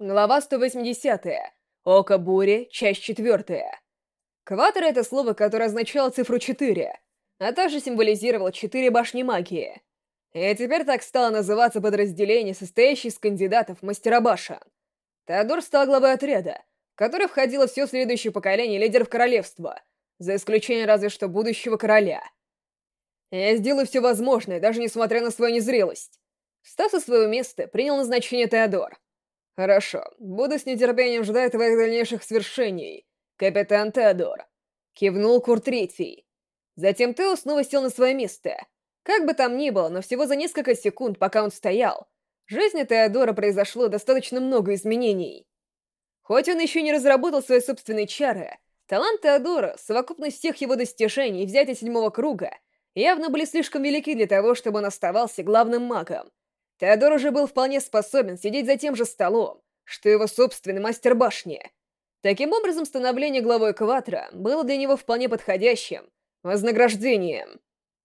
Глава 180. Око бури, часть 4. Кватер — это слово, которое означало цифру 4, а также символизировало четыре башни магии. И теперь так стало называться подразделение, состоящее из кандидатов мастера башен. Теодор стал главой отряда, в который входило все следующее поколение лидеров королевства, за исключением разве что будущего короля. Я сделаю все возможное, даже несмотря на свою незрелость. Встав со своего места, принял назначение Теодор — «Хорошо. Буду с нетерпением ждать твоих дальнейших свершений, капитан Теодор», — кивнул Кур Третий. Затем Тео снова сел на свое место. Как бы там ни было, но всего за несколько секунд, пока он стоял, в жизни Теодора произошло достаточно много изменений. Хоть он еще не разработал свои собственные чары, талант Теодора, совокупность всех его достижений и взятия седьмого круга, явно были слишком велики для того, чтобы он оставался главным магом. Теодор уже был вполне способен сидеть за тем же столом, что его собственный мастер башни. Таким образом, становление главой Кватра было для него вполне подходящим вознаграждением.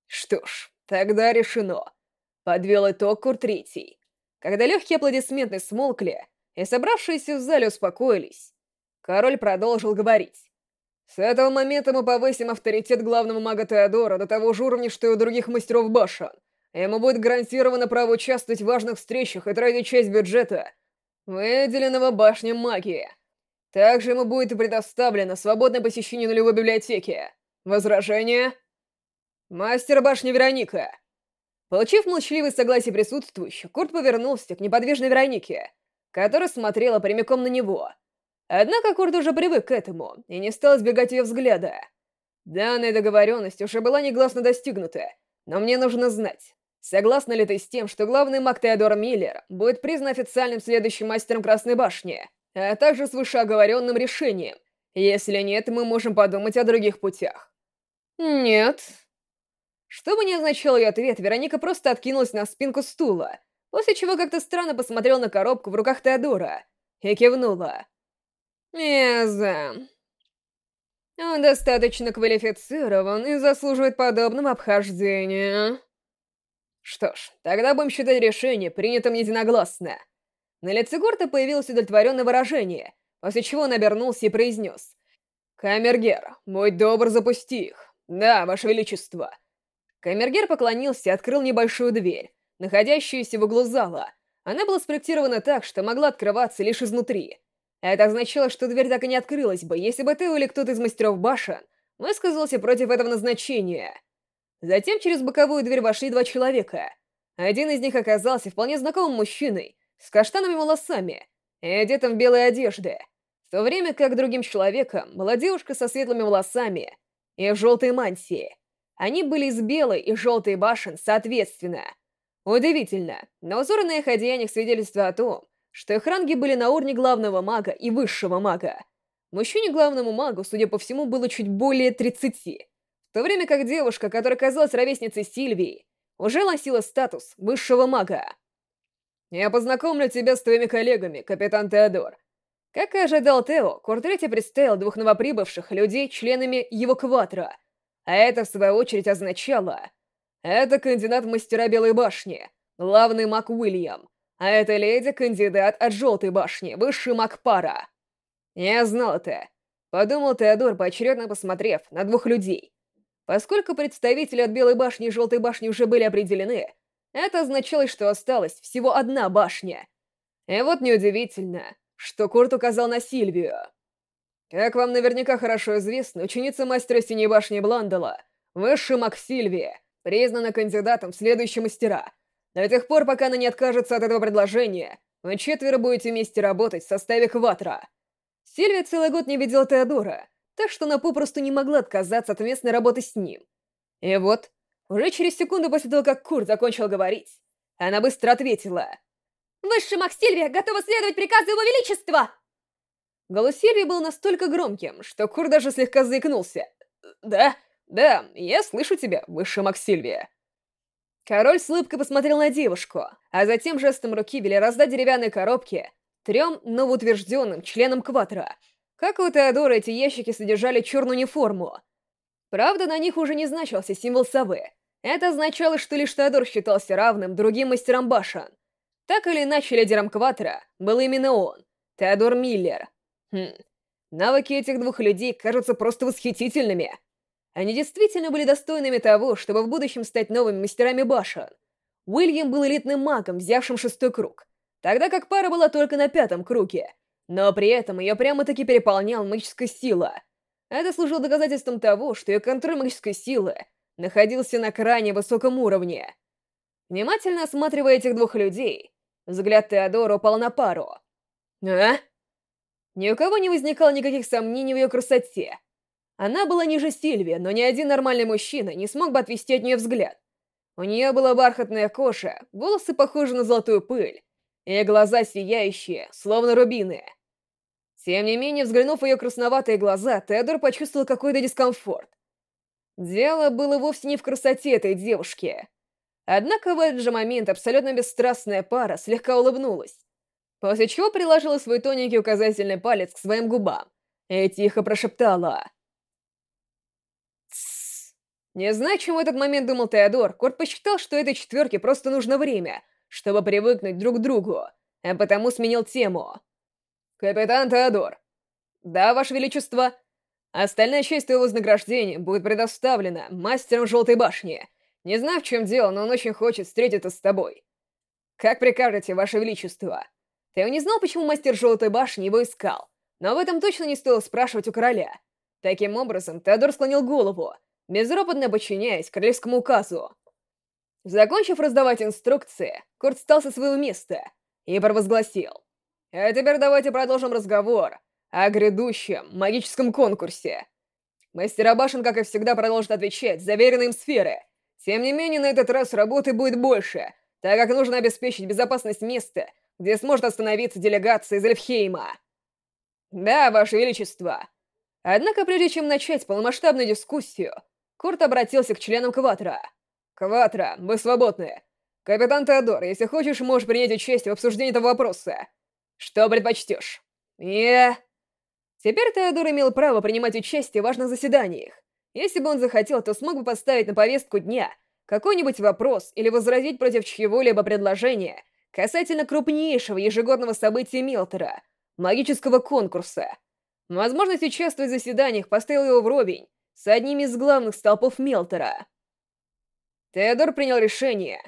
Что ж, тогда решено. Подвел итог Кур Третий. Когда легкие аплодисменты смолкли, и собравшиеся в зале успокоились, король продолжил говорить. С этого момента мы повысим авторитет главного мага Теодора до того же уровня, что и у других мастеров башен — Ему будет гарантировано право участвовать в важных встречах и тратить часть бюджета, выделенного башней магии. Также ему будет предоставлено свободное посещение нулевой библиотеки. Возражение? Мастер башни Вероника. Получив молчаливое согласие присутствующих, Курт повернулся к неподвижной Веронике, которая смотрела прямиком на него. Однако Курт уже привык к этому и не стал избегать ее взгляда. Данная договоренность уже была негласно достигнута, но мне нужно знать, Согласна ли ты с тем, что главный маг Теодор Миллер будет признан официальным следующим мастером Красной Башни, а также с вышеоговоренным решением? Если нет, мы можем подумать о других путях. Нет. Что бы ни означал ее ответ, Вероника просто откинулась на спинку стула, после чего как-то странно посмотрела на коробку в руках Теодора и кивнула. Меза. Он достаточно квалифицирован и заслуживает подобного обхождения. Что ж, тогда будем считать решение принятым единогласно. На лице Горта появилось удовлетворенное выражение, после чего он обернулся и произнес. «Камергер, будь добр, запусти их. Да, Ваше Величество». Камергер поклонился и открыл небольшую дверь, находящуюся в углу зала. Она была спроектирована так, что могла открываться лишь изнутри. Это означало, что дверь так и не открылась бы, если бы ты или кто-то из мастеров башен высказался против этого назначения. Затем через боковую дверь вошли два человека. Один из них оказался вполне знакомым мужчиной, с каштановыми волосами и одетым в белые одежды, в то время как другим человеком была девушка со светлыми волосами и в желтой мантии. Они были из белой и желтой башен соответственно. Удивительно, но узоры на их одеяниях свидетельствуют о том, что их ранги были на уровне главного мага и высшего мага. Мужчине главному магу, судя по всему, было чуть более 30, то время как девушка, которая казалась ровесницей Сильвии, уже носила статус высшего мага. «Я познакомлю тебя с твоими коллегами, капитан Теодор». Как и ожидал Тео, Куртрети представил двух новоприбывших людей членами его кватра, а это, в свою очередь, означало... Это кандидат мастера Белой башни, главный маг Уильям, а это леди кандидат от Желтой башни, высший маг Пара. Я знал это, подумал Теодор, поочередно посмотрев на двух людей, Поскольку представители от Белой башни и Желтой башни уже были определены, это означало, что осталась всего одна башня. И вот неудивительно, что Курт указал на Сильвию. Как вам наверняка хорошо известно, ученица мастера Синей башни Бландала, высший маг Сильвия, признана кандидатом в следующие мастера. До тех пор, пока она не откажется от этого предложения, вы четверо будете вместе работать в составе Кватра. Сильвия целый год не видела Теодора, так что она попросту не могла отказаться от местной работы с ним. И вот, уже через секунду после того, как Курт закончил говорить, она быстро ответила. «Высший маг Сильвия готова следовать приказу Его Величества!» Голос Сильвии был настолько громким, что Кур даже слегка заикнулся. «Да, да, я слышу тебя, Высший маг Сильвия». Король с улыбкой посмотрел на девушку, а затем жестом руки вели раздать деревянные коробки трем новоутвержденным членам Кватра — как у Теодора эти ящики содержали черную униформу. Правда, на них уже не значился символ совы. Это означало, что лишь Теодор считался равным другим мастерам башен. Так или иначе, лидером Кватера был именно он. Теодор Миллер. Хм, навыки этих двух людей кажутся просто восхитительными. Они действительно были достойными того, чтобы в будущем стать новыми мастерами башен. Уильям был элитным магом, взявшим шестой круг, тогда как пара была только на пятом круге, но при этом ее прямо-таки переполнял магическая сила. Это служило доказательством того, что ее контроль магической силы находился на крайне высоком уровне. Внимательно осматривая этих двух людей, взгляд Теодора упал на пару. «А?» Ни у кого не возникало никаких сомнений в ее красоте. Она была ниже Сильвия, но ни один нормальный мужчина не смог бы отвести от нее взгляд. У нее была бархатная кожа, волосы похожи на золотую пыль, и глаза сияющие, словно рубины. Тем не менее, взглянув в ее красноватые глаза, Теодор почувствовал какой-то дискомфорт. Дело было вовсе не в красоте этой девушки. Однако в этот же момент абсолютно бесстрастная пара слегка улыбнулась, после чего приложила свой тоненький указательный палец к своим губам и тихо прошептала не знаю, чем в этот момент думал Теодор, Корт посчитал, что этой четверке просто нужно время, чтобы привыкнуть друг к другу, а потому сменил тему. «Капитан Теодор». «Да, Ваше Величество». Остальная часть твоего вознаграждения будет предоставлена мастером Желтой Башни. Не знаю, в чем дело, но он очень хочет встретиться с тобой. Как прикажете, Ваше Величество. Ты не знал, почему мастер Желтой Башни его искал, но об этом точно не стоило спрашивать у короля. Таким образом, Теодор склонил голову, безропотно подчиняясь королевскому указу. Закончив раздавать инструкции, Курт встал со своего места и провозгласил. «А теперь давайте продолжим разговор о грядущем магическом конкурсе. Мастера башен, как и всегда, продолжат отвечать за веренные им сферы. Тем не менее, на этот раз работы будет больше, так как нужно обеспечить безопасность места, где сможет остановиться делегация из Эльфхейма. Да, Ваше Величество. Однако, прежде чем начать полномасштабную дискуссию, Курт обратился к членам Кватра. «Кватра, вы свободны. Капитан Теодор, если хочешь, можешь принять участие в обсуждении этого вопроса. Что предпочтешь?» «Я...» Теперь Теодор имел право принимать участие в важных заседаниях. Если бы он захотел, то смог бы поставить на повестку дня какой-нибудь вопрос или возразить против чьего-либо предложения касательно крупнейшего ежегодного события Милтера — магического конкурса. Возможность участвовать в заседаниях поставила его вровень с одним из главных столпов Мелтера. Теодор принял решение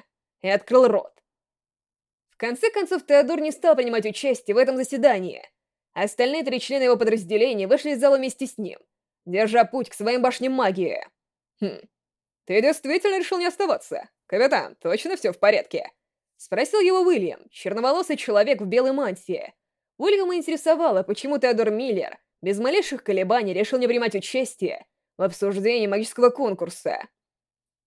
и открыл рот. В конце концов, Теодор не стал принимать участие в этом заседании. Остальные три члена его подразделения вышли из зала вместе с ним, держа путь к своим башням магии. «Хм, ты действительно решил не оставаться? Капитан, точно все в порядке?» Спросил его Уильям, черноволосый человек в белой мантии. Уильяма интересовало, почему Теодор Миллер без малейших колебаний решил не принимать участие в обсуждении магического конкурса.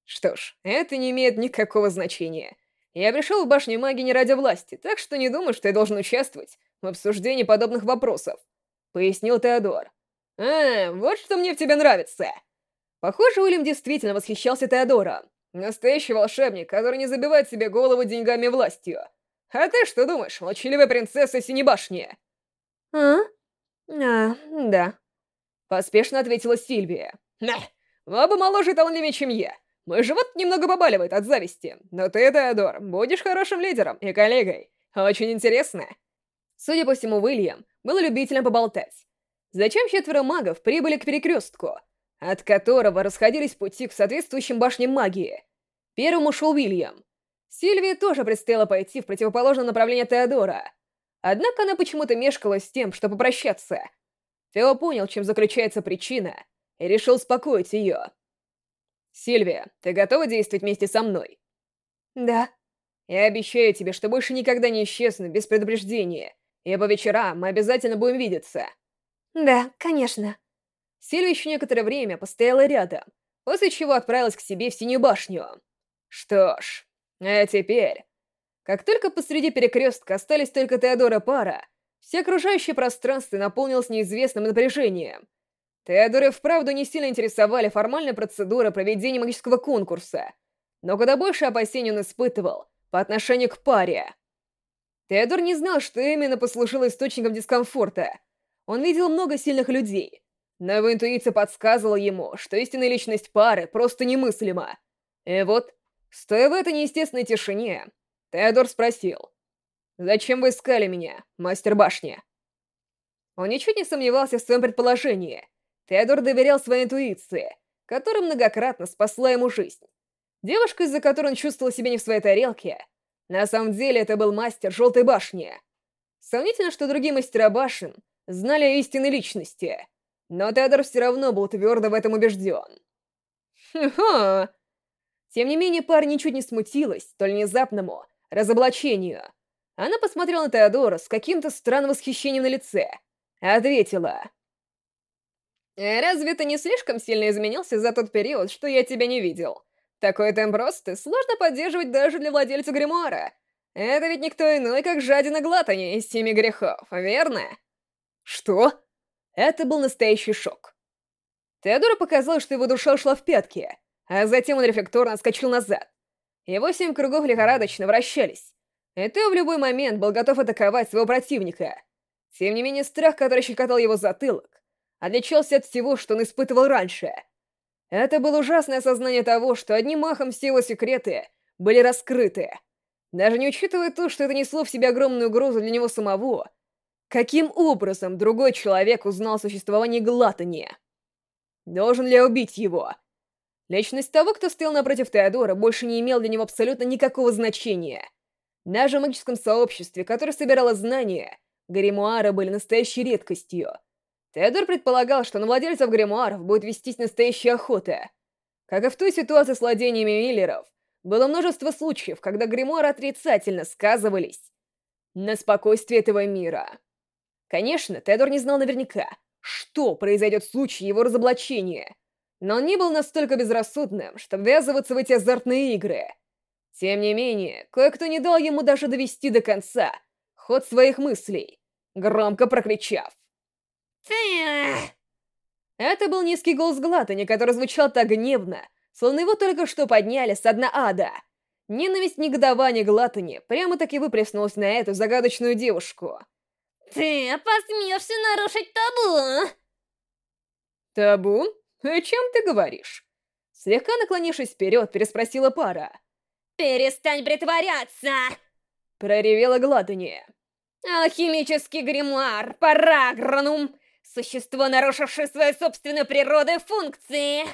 Что ж, это не имеет никакого значения. Я пришел в башню магии не ради власти, так что не думаю, что я должен участвовать в обсуждении подобных вопросов, пояснил Теодор. А, вот что мне в тебе нравится. Похоже, Уильям действительно восхищался Теодором. Настоящий волшебник, который не забивает себе голову деньгами и властью. А ты что думаешь, молчаливая принцесса Синебашни? А? А, да. Поспешно ответила Сильвия. «На, вы оба моложе и талантливее, чем я. Мой живот немного побаливает от зависти, но ты, Теодор, будешь хорошим лидером и коллегой. Очень интересно». Судя по всему, Уильям был любителем поболтать. Зачем четверо магов прибыли к перекрестку, от которого расходились пути к соответствующим башням магии? Первым ушел Уильям. Сильвии тоже предстояло пойти в противоположное направление Теодора. Однако она почему-то мешкала с тем, чтобы попрощаться — Тео понял, чем заключается причина, и решил успокоить ее. «Сильвия, ты готова действовать вместе со мной?» «Да». «Я обещаю тебе, что больше никогда не исчезну без предупреждения, и по вечерам мы обязательно будем видеться». «Да, конечно». Сильвия еще некоторое время постояла рядом, после чего отправилась к себе в Синюю башню. Что ж, а теперь... Как только посреди перекрестка остались только Теодора Пара, все окружающее пространство наполнилось неизвестным напряжением. Теодора вправду не сильно интересовали формальные процедуры проведения магического конкурса, но куда больше опасений он испытывал по отношению к паре. Теодор не знал, что именно послужило источником дискомфорта. Он видел много сильных людей, но его интуиция подсказывала ему, что истинная личность пары просто немыслима. И вот, стоя в этой неестественной тишине, Теодор спросил — «Зачем вы искали меня, мастер башни?» Он ничуть не сомневался в своем предположении. Теодор доверял своей интуиции, которая многократно спасла ему жизнь. Девушка, из-за которой он чувствовал себя не в своей тарелке, на самом деле это был мастер Желтой Башни. Сомнительно, что другие мастера башен знали о истинной личности, но Теодор все равно был твердо в этом убежден. Ха-ха! Тем не менее, пара ничуть не смутилась столь внезапному разоблачению. Она посмотрела на Теодора с каким-то странным восхищением на лице. Ответила. «Э, «Разве ты не слишком сильно изменился за тот период, что я тебя не видел? Такой темп роста сложно поддерживать даже для владельца гримуара. Это ведь никто иной, как жадина глатани из семи грехов, верно?» «Что?» Это был настоящий шок. Теодору показалось, что его душа ушла в пятки, а затем он рефлекторно отскочил назад. Его семь кругов лихорадочно вращались. И ты в любой момент был готов атаковать своего противника. Тем не менее, страх, который щекотал его затылок, отличался от всего, что он испытывал раньше. Это было ужасное осознание того, что одним махом все его секреты были раскрыты. Даже не учитывая то, что это несло в себе огромную угрозу для него самого, каким образом другой человек узнал о существовании Глатани? Должен ли я убить его? Личность того, кто стоял напротив Теодора, больше не имел для него абсолютно никакого значения. Даже в магическом сообществе, которое собирало знания, гримуары были настоящей редкостью. Теодор предполагал, что на владельцев гримуаров будет вестись настоящая охота. Как и в той ситуации с владениями Миллеров, было множество случаев, когда гримуары отрицательно сказывались на спокойствии этого мира. Конечно, Теодор не знал наверняка, что произойдет в случае его разоблачения, но он не был настолько безрассудным, чтобы ввязываться в эти азартные игры. Тем не менее, кое-кто не дал ему даже довести до конца ход своих мыслей, громко прокричав. Это был низкий голос Глатани, который звучал так гневно, словно его только что подняли с дна ада. Ненависть негодования Глатани прямо-таки выплеснулась на эту загадочную девушку. «Ты посмешься нарушить табу!» «Табу? О чем ты говоришь?» Слегка наклонившись вперед, переспросила пара. «Перестань притворяться!» Проревела Глатани. «Алхимический гримуар, парагранум, существо, нарушившее свою собственную природу и функции!»